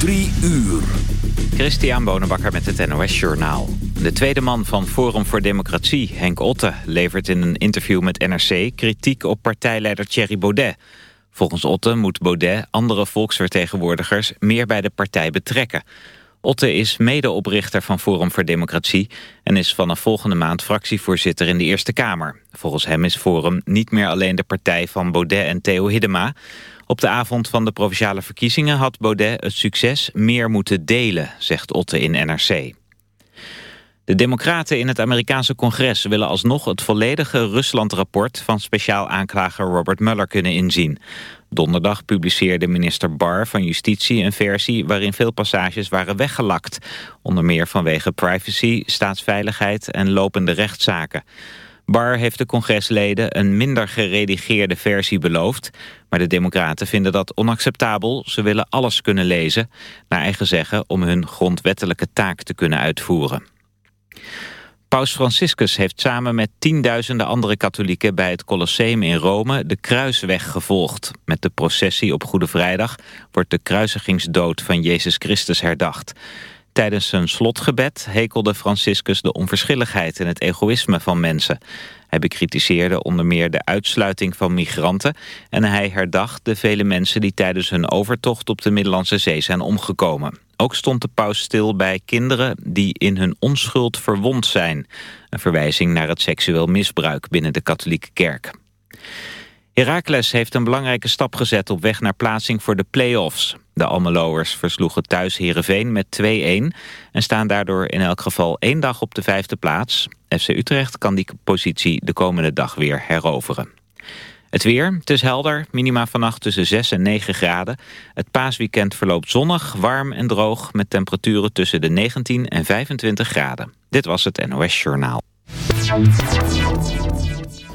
Drie uur. Christian Bonenbakker met het NOS Journaal. De tweede man van Forum voor Democratie, Henk Otte... levert in een interview met NRC kritiek op partijleider Thierry Baudet. Volgens Otte moet Baudet andere volksvertegenwoordigers... meer bij de partij betrekken. Otte is medeoprichter van Forum voor Democratie... en is vanaf volgende maand fractievoorzitter in de Eerste Kamer. Volgens hem is Forum niet meer alleen de partij van Baudet en Theo Hiddema... Op de avond van de provinciale verkiezingen had Baudet het succes meer moeten delen, zegt Otte in NRC. De democraten in het Amerikaanse congres willen alsnog het volledige Rusland-rapport van speciaal aanklager Robert Mueller kunnen inzien. Donderdag publiceerde minister Barr van Justitie een versie waarin veel passages waren weggelakt. Onder meer vanwege privacy, staatsveiligheid en lopende rechtszaken. Barr heeft de congresleden een minder geredigeerde versie beloofd. Maar de democraten vinden dat onacceptabel. Ze willen alles kunnen lezen, naar eigen zeggen, om hun grondwettelijke taak te kunnen uitvoeren. Paus Franciscus heeft samen met tienduizenden andere katholieken bij het Colosseum in Rome de kruisweg gevolgd. Met de processie op Goede Vrijdag wordt de kruisigingsdood van Jezus Christus herdacht. Tijdens zijn slotgebed hekelde Franciscus de onverschilligheid en het egoïsme van mensen. Hij bekritiseerde onder meer de uitsluiting van migranten... en hij herdacht de vele mensen die tijdens hun overtocht op de Middellandse Zee zijn omgekomen. Ook stond de paus stil bij kinderen die in hun onschuld verwond zijn. Een verwijzing naar het seksueel misbruik binnen de katholieke kerk. Heracles heeft een belangrijke stap gezet op weg naar plaatsing voor de play-offs. De Almeloers versloegen thuis Heerenveen met 2-1... en staan daardoor in elk geval één dag op de vijfde plaats. FC Utrecht kan die positie de komende dag weer heroveren. Het weer, het is helder, minima vannacht tussen 6 en 9 graden. Het paasweekend verloopt zonnig, warm en droog... met temperaturen tussen de 19 en 25 graden. Dit was het NOS Journaal.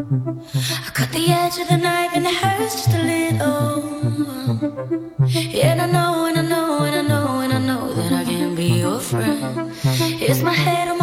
I cut the edge of the knife and it hurts just a little. And I know, and I know, and I know, and I know that I can be your friend. It's my head on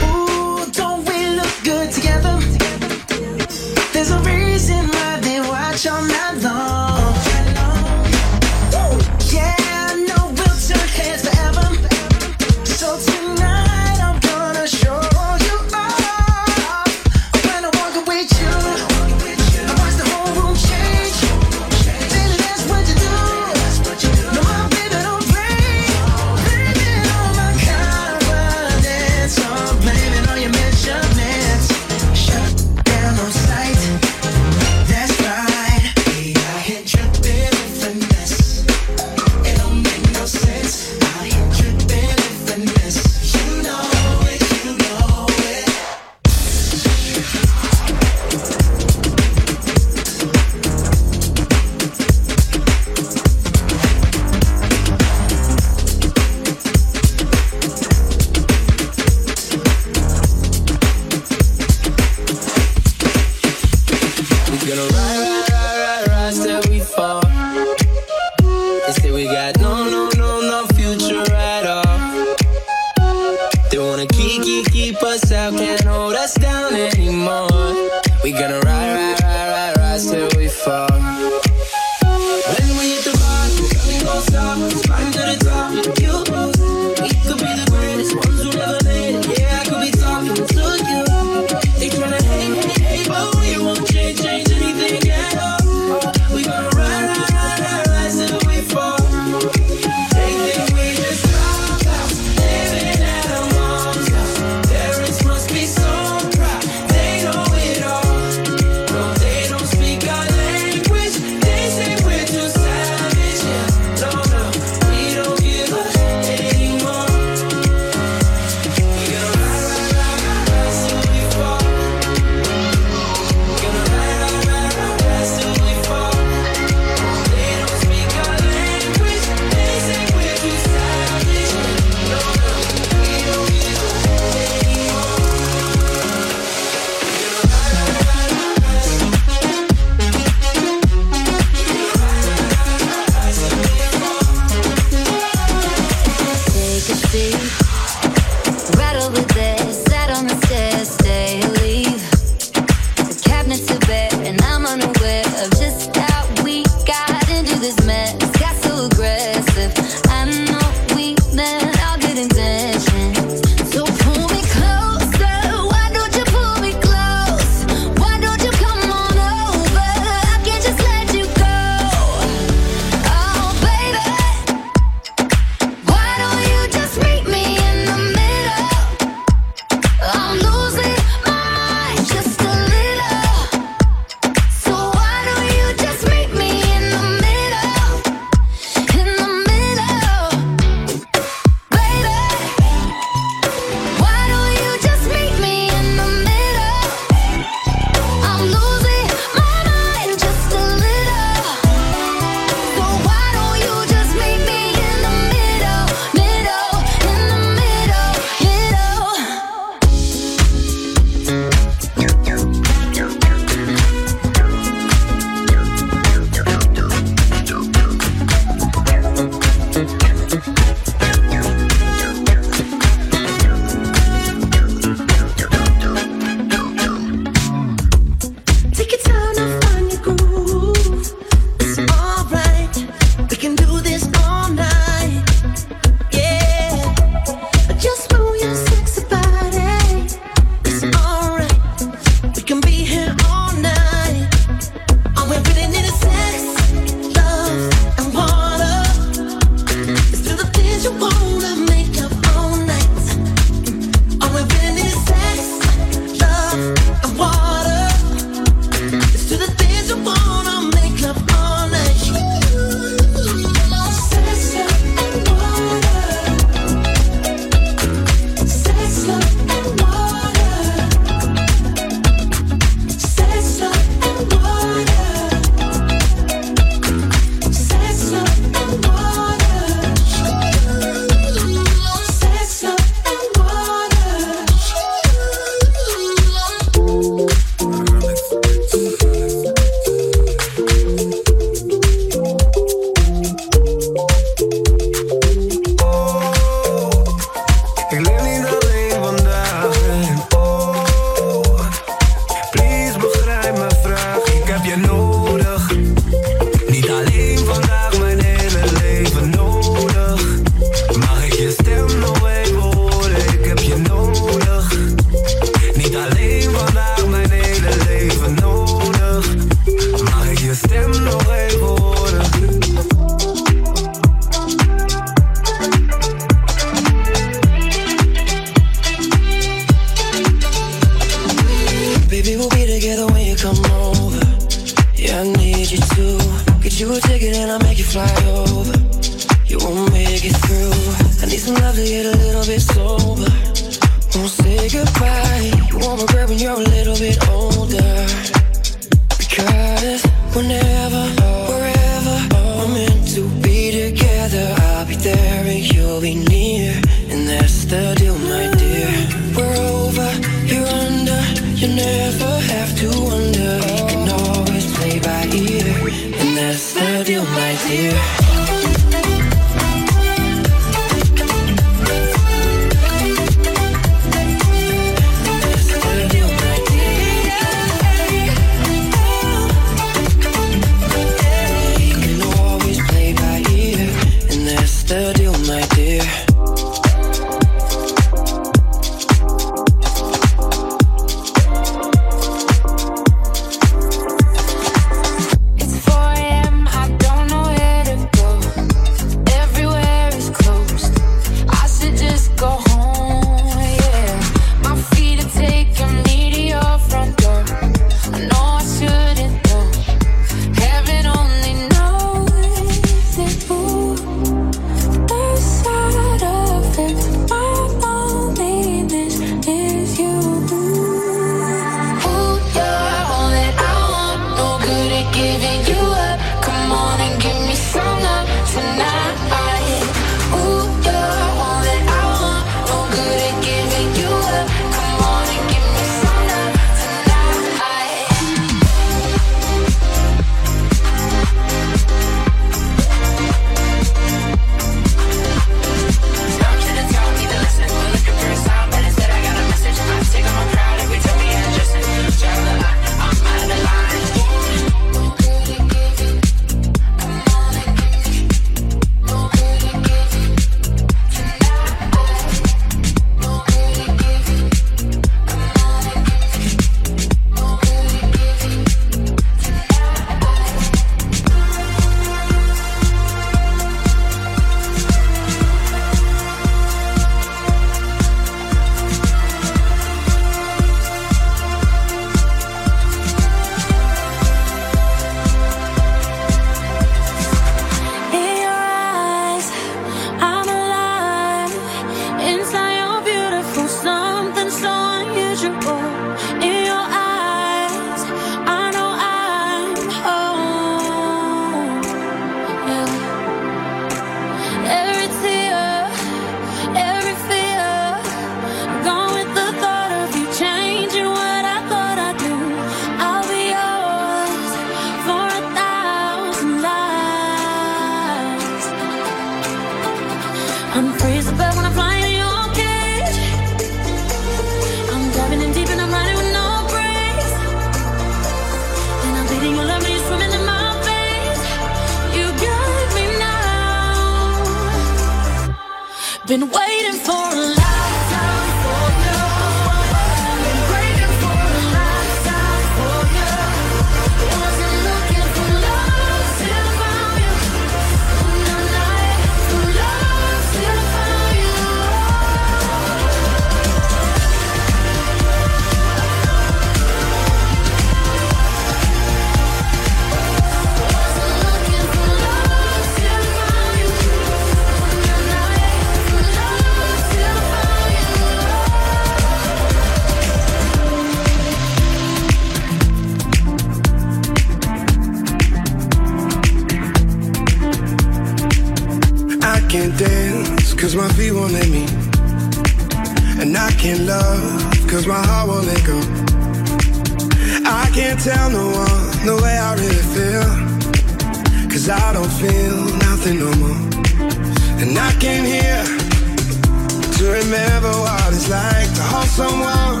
someone.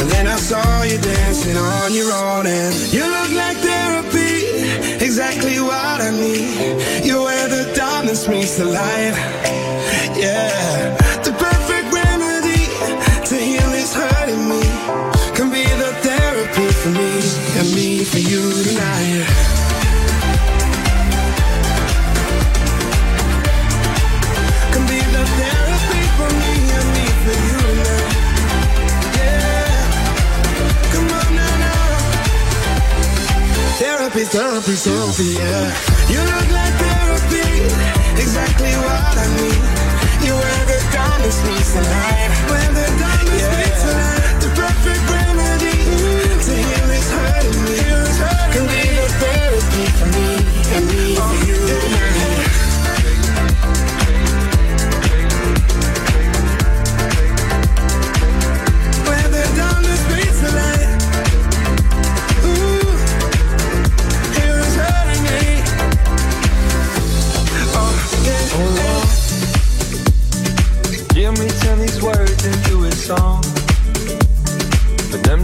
And then I saw you dancing on your own, and you look like therapy, exactly what I need. You're where the darkness meets the light. Yeah, the perfect remedy to heal this hurting me. Can be the therapy for me, and me for you tonight. Me something, something, yeah. You look like therapy, exactly what I need. You wear the diamonds meets the night. Wear the diamonds yeah. meets the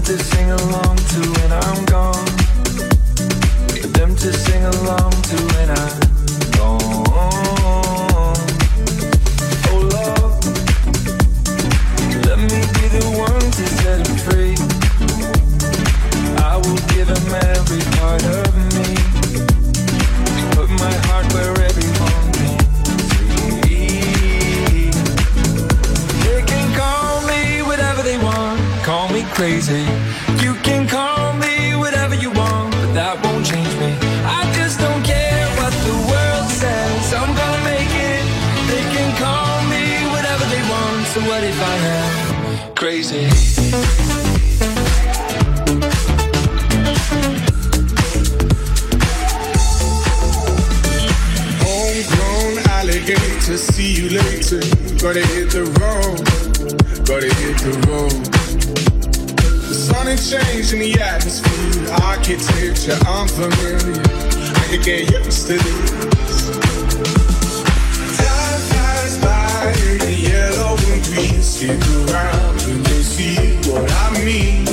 to sing along to when I'm gone. For them to sing along to when I'm Gotta hit the road, gotta hit the road. The sun ain't changing the atmosphere, architecture unfamiliar. I could get used to this. Time flies by in the yellow and green. Stick around and you'll see what I mean.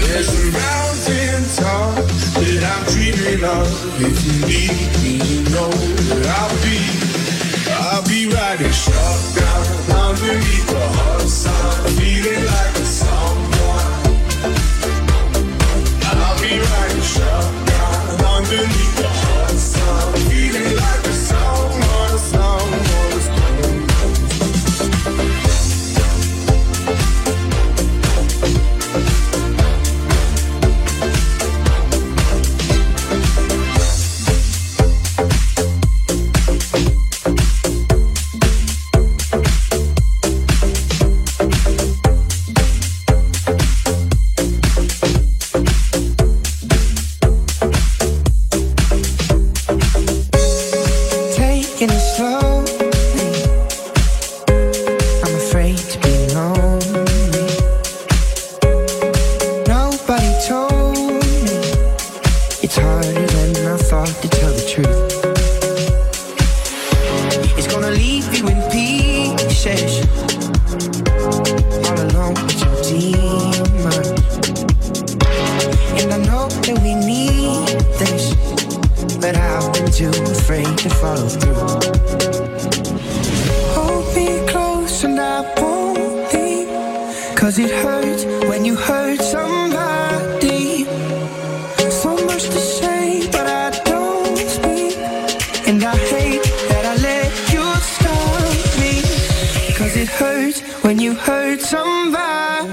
There's a mountain top that I'm dreaming of. If you need me, you know that I'll be. Be riding. Shotgun underneath the hot sun, feeling like gonna leave you in pieces, all alone with your demons. And I know that we need this, but I've been too afraid to follow through. Hold me close and I won't leave. Cause it hurts you hurt somebody.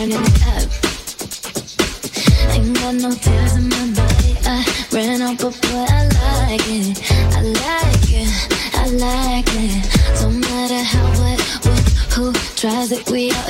turning up. Ain't got no tears in my body. I ran out, but boy, I like it. I like it. I like it. Don't matter how, what, when, who tries it, we out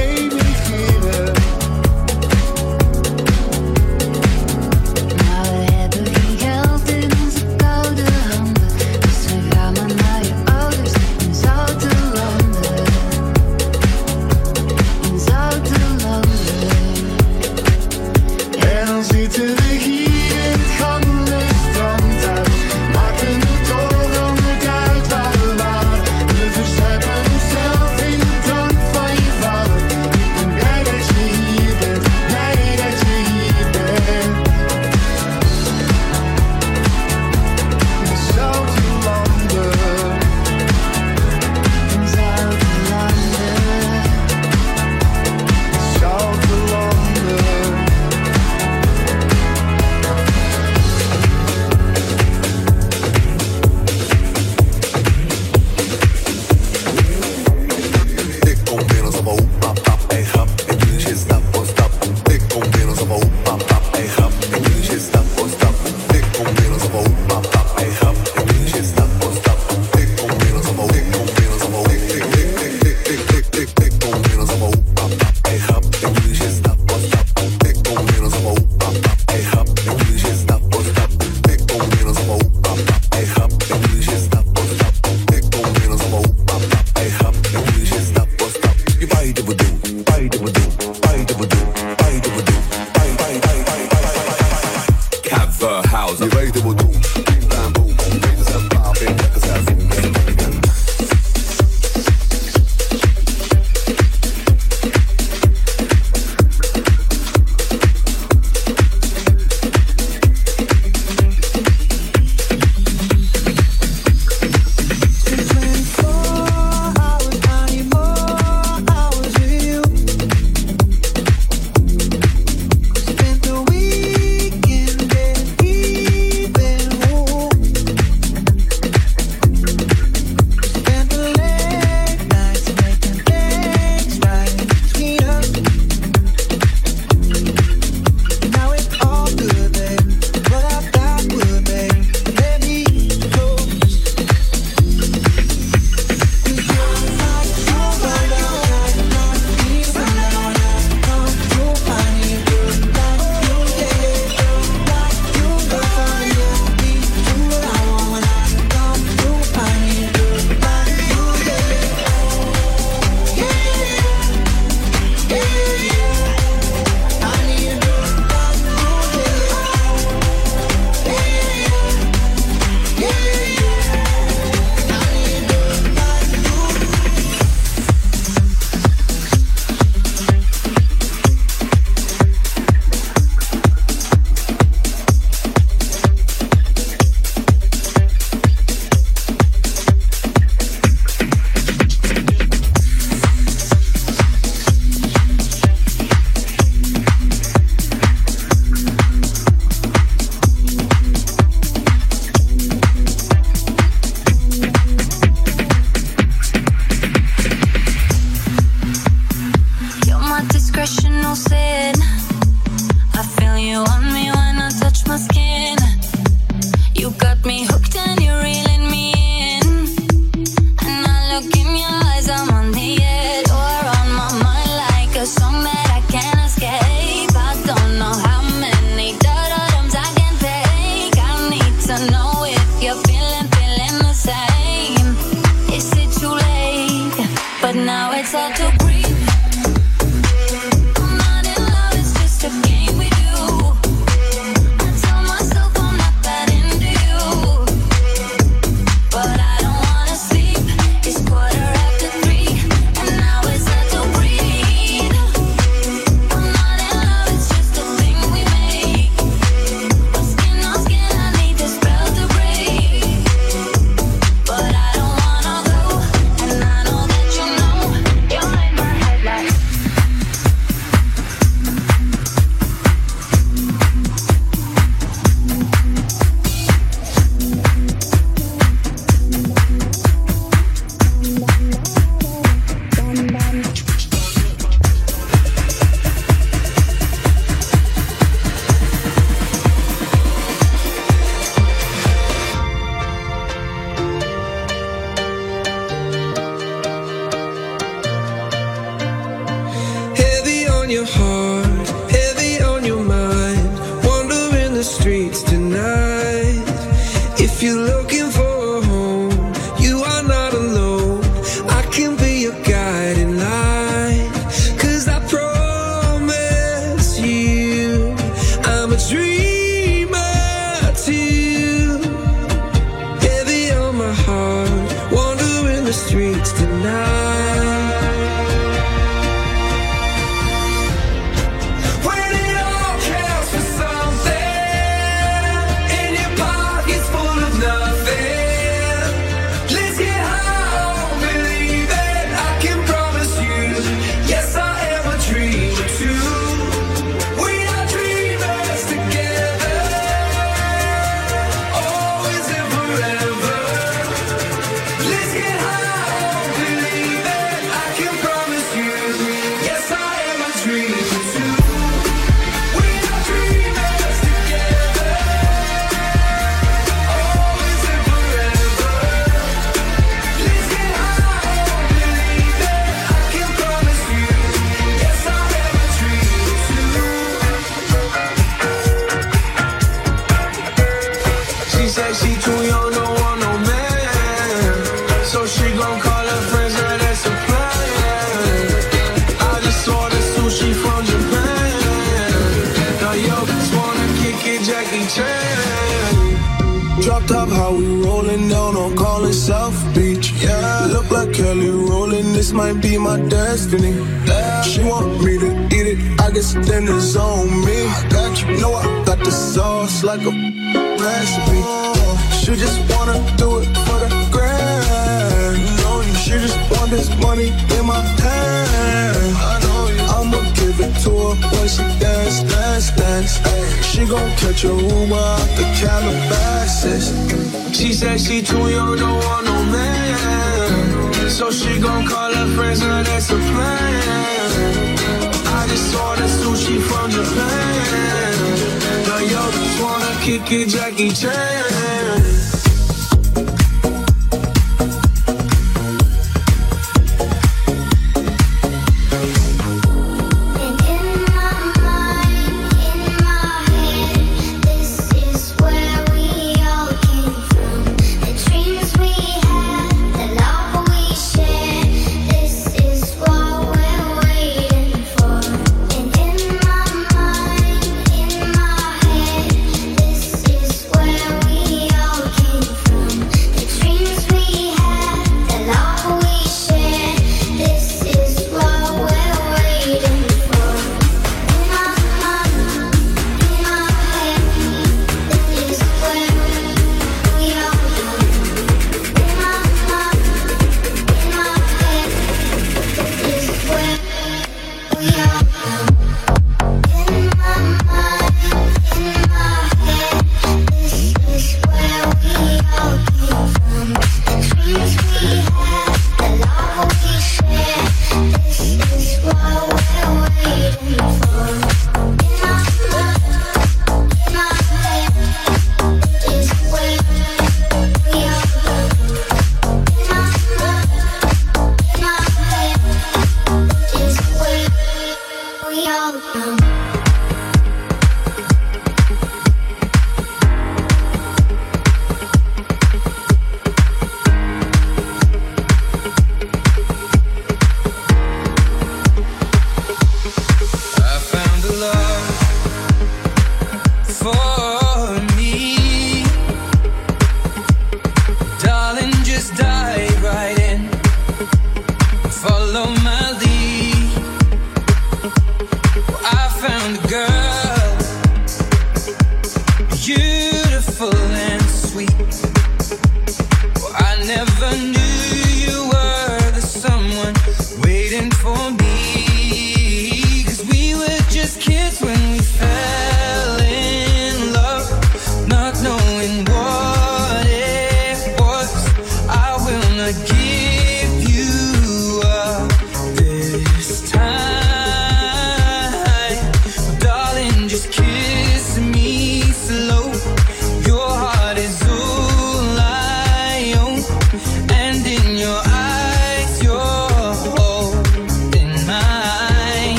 like Jackie Chan.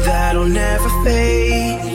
that'll never fade.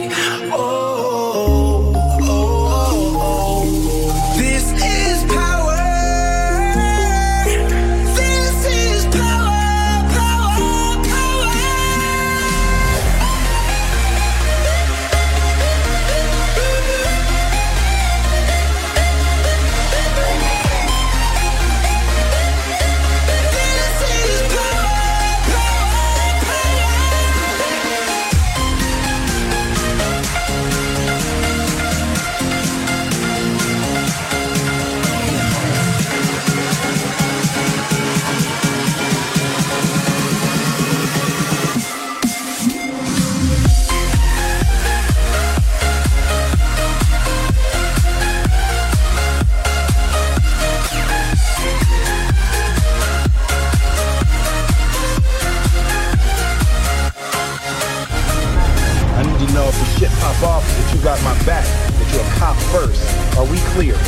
got my back, that you're a cop first. Are we clear?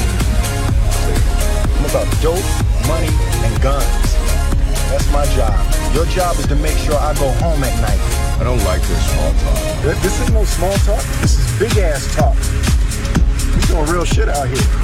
I'm about dope, money, and guns. That's my job. Your job is to make sure I go home at night. I don't like this small talk. This is no small talk. This is big ass talk. We doing real shit out here.